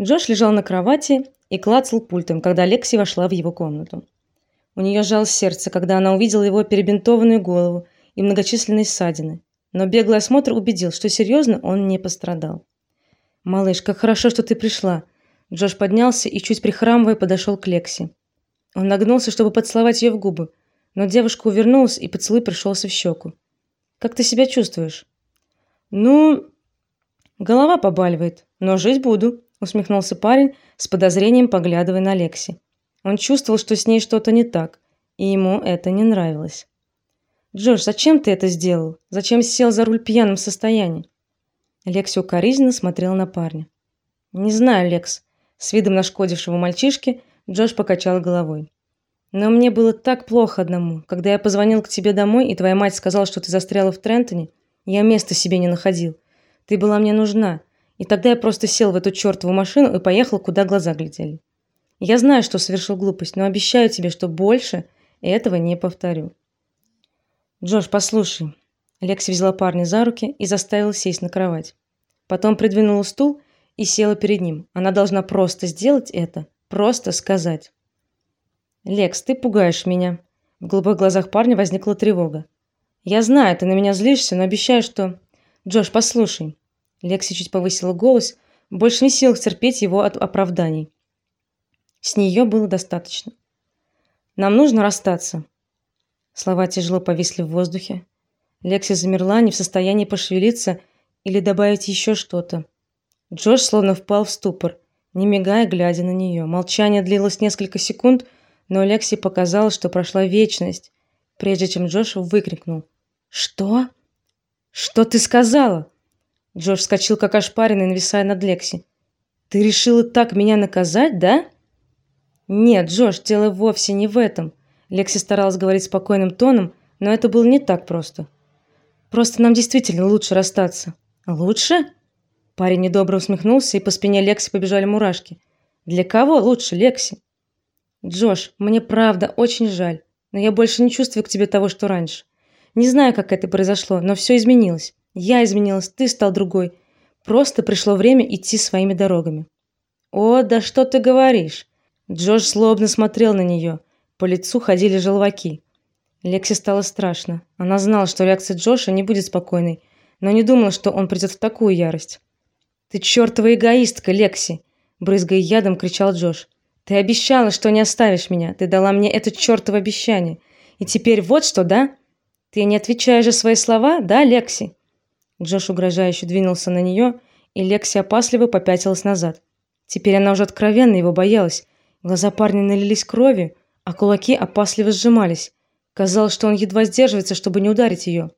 Джош лежал на кровати и клацал пультом, когда Лекси вошла в его комнату. У нее сжалось сердце, когда она увидела его перебинтованную голову и многочисленные ссадины, но беглый осмотр убедил, что серьезно он не пострадал. Малыш, как хорошо, что ты пришла. Джош поднялся и чуть прихрамывая подошел к Лекси. Он нагнулся, чтобы поцеловать ее в губы, но девушка увернулась, и поцелуй пришелся в щеку. Как ты себя чувствуешь? Ну, голова побаливает, но жить буду, усмехнулся парень с подозрением поглядывая на Лекси. Он чувствовал, что с ней что-то не так, и ему это не нравилось. Джош, зачем ты это сделал? Зачем сел за руль в пьяном состоянии? Лекси укоризненно смотрел на парня. Не знаю, Лекс, с видом нашкодившего мальчишки Джош покачал головой. Но мне было так плохо одному. Когда я позвонил к тебе домой, и твоя мать сказала, что ты застряла в Трентоне, я места себе не находил. Ты была мне нужна. И тогда я просто сел в эту чертову машину и поехал, куда глаза глядели. Я знаю, что совершил глупость, но обещаю тебе, что больше этого не повторю. Джош, послушай. Лекси взяла парня за руки и заставила сесть на кровать. Потом придвинула стул и села перед ним. Она должна просто сделать это, просто сказать. Лекс, ты пугаешь меня. В голубых глазах парня возникла тревога. Я знаю, ты на меня злишься, но обещаю, что Джош, послушай. Лекси чуть повысила голос, больше не сил терпеть его от оправданий. С нее было достаточно. Нам нужно расстаться. Слова тяжело повисли в воздухе. Лекси замерла, не в состоянии пошевелиться или добавить еще что-то. Джош словно впал в ступор, не мигая, глядя на нее. Молчание длилось несколько секунд, но Лекси показалось, что прошла вечность, прежде чем Джош выкрикнул: "Что? Что ты сказала?" Джош вскочил как ошпаренный, нависая над Лекси. Ты решила так меня наказать, да? Нет, Джош, дело вовсе не в этом. Лекси старалась говорить спокойным тоном, но это было не так просто. Просто нам действительно лучше расстаться. Лучше? Парень недобро усмехнулся, и по спине Лекси побежали мурашки. Для кого лучше, Лекси? Джош, мне правда очень жаль, но я больше не чувствую к тебе того, что раньше. Не знаю, как это произошло, но все изменилось. Я изменилась, ты стал другой. Просто пришло время идти своими дорогами. О, да что ты говоришь? Джош злобно смотрел на нее. По лицу ходили желваки. Лекси стало страшно. Она знала, что реакция Джоша не будет спокойной, но не думала, что он придет в такую ярость. Ты чертова эгоистка, Лекси, брызгая ядом, кричал Джош. Ты обещала, что не оставишь меня. Ты дала мне это чертово обещание. И теперь вот что, да? Ты не отвечаешь за свои слова, да, Лекси? Джош угрожающе двинулся на нее, и Лекси опасливо попятилась назад. Теперь она уже откровенно его боялась. Глаза парня налились кровью, а кулаки опасливо сжимались. Казалось, что он едва сдерживается, чтобы не ударить ее.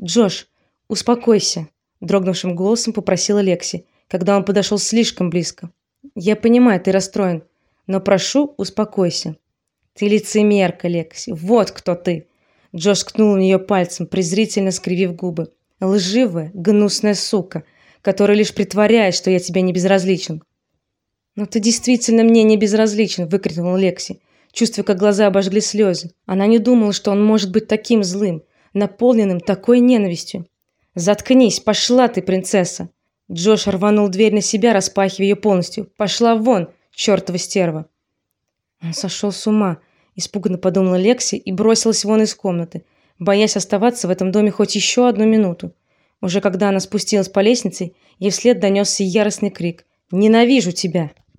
"Джош, успокойся", дрогнувшим голосом попросила Лекси, когда он подошел слишком близко. "Я понимаю, ты расстроен, но прошу, успокойся. Ты лицемерка, Лекси. Вот кто ты". Джош ткнул в нее пальцем, презрительно скривив губы лживая, гнусная сука, которая лишь притворяет, что я тебе не безразличен. Но ты действительно мне не безразличен, выкрикнул Лекси, чувствуя, как глаза обожгли слезы. Она не думала, что он может быть таким злым, наполненным такой ненавистью. Заткнись, пошла ты, принцесса. Джош рванул дверь на себя, распахивая ее полностью. Пошла вон, чертова стерва. Он сошел с ума, испуганно подумала Лекси и бросилась вон из комнаты, боясь оставаться в этом доме хоть еще одну минуту. Уже когда она спустилась по лестнице, ей вслед донесся яростный крик: "Ненавижу тебя!"